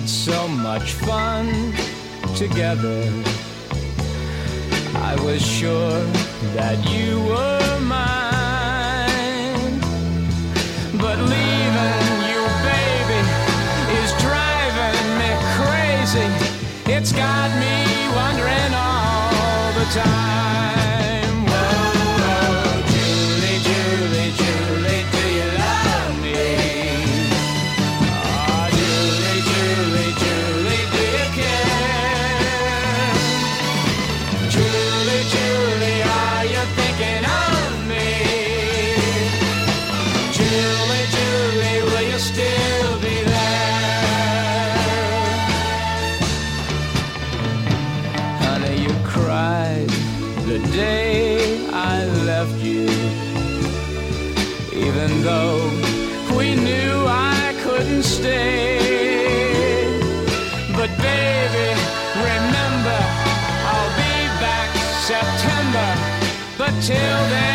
had so much fun together. I was sure that you were mine. But leaving you, baby, is driving me crazy. It's got me wondering all the time. even though we knew I couldn't stay. But baby, remember, I'll be back September. But till then.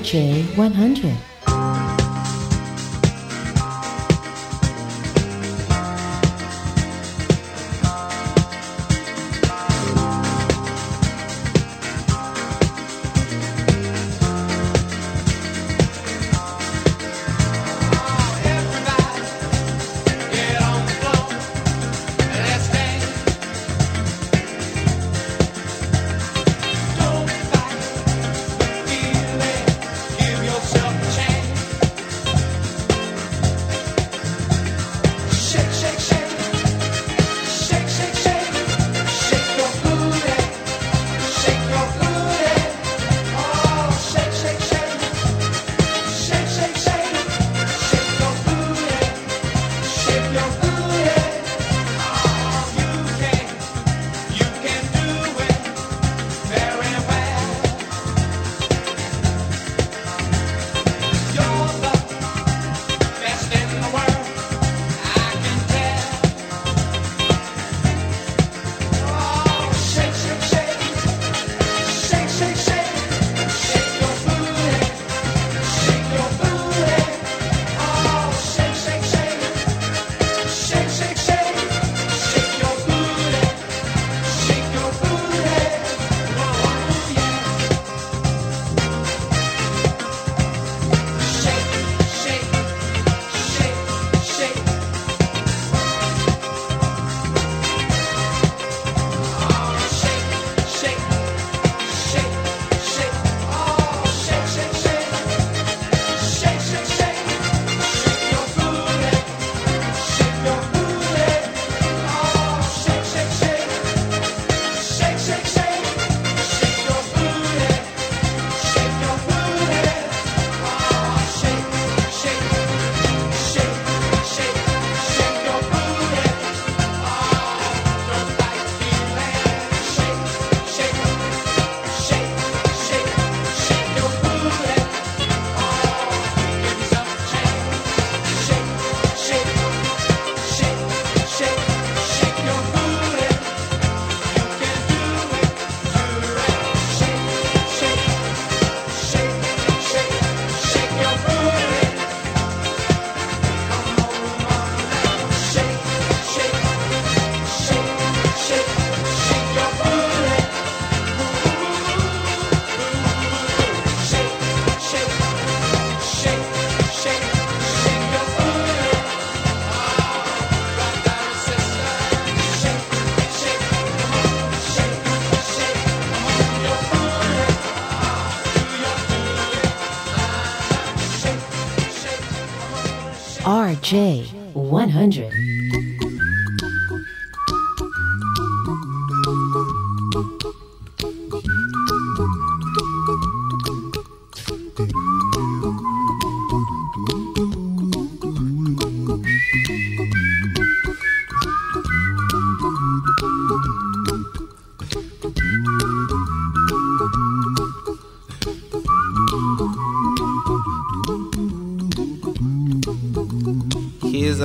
RJ100. J100.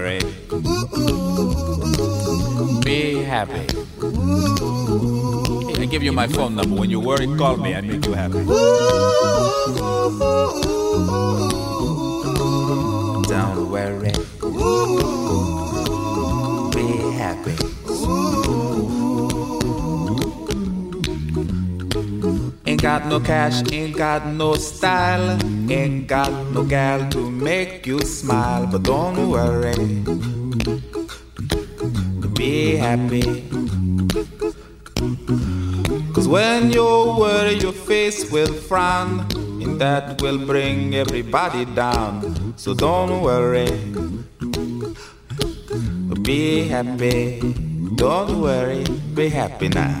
Worry. Be happy. I give you my phone number. When you worry, call me. I make you happy. Don't worry. Be happy. Ain't got no cash, ain't got no style, ain't got no gal to make you smile, but don't worry. Be happy. Cause when you worry, your face will frown, and that will bring everybody down. So don't worry. Be happy. Don't worry. Be happy now.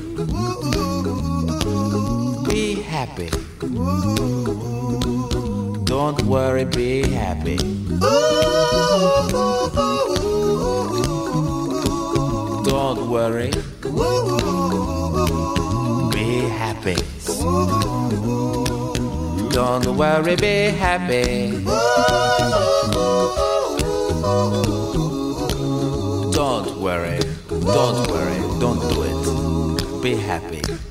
Happy. Don't worry, be happy. Don't worry. Be happy. Don't worry, be happy. Don't worry. Don't worry. Don't do it. Be happy.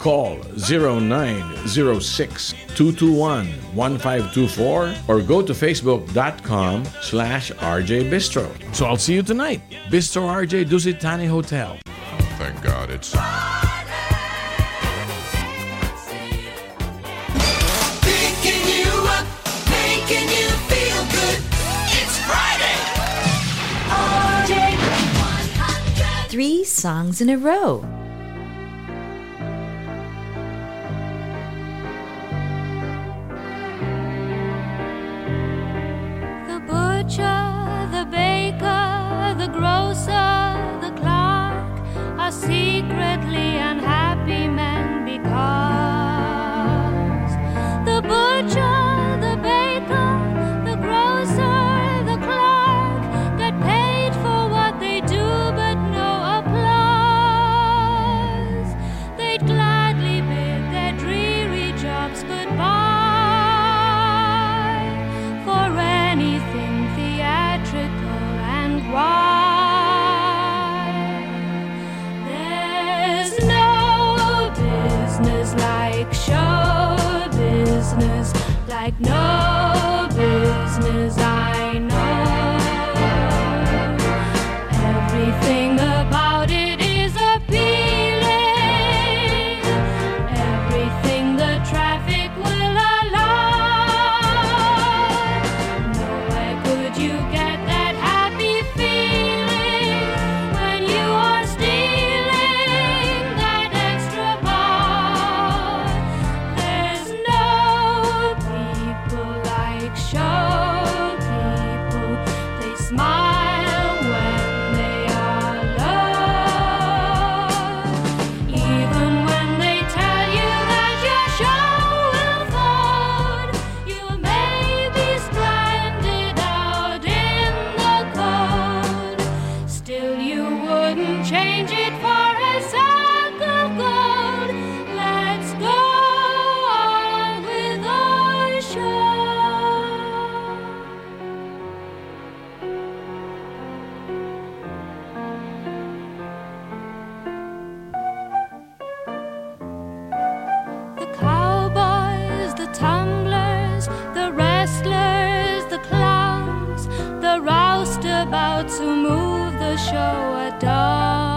Call 906 or go to facebook.com slash RJ Bistro. So I'll see you tonight. Bistro RJ Dusit Thani Hotel. Thank God it's... three songs in a row. Are no business who move the show at dawn.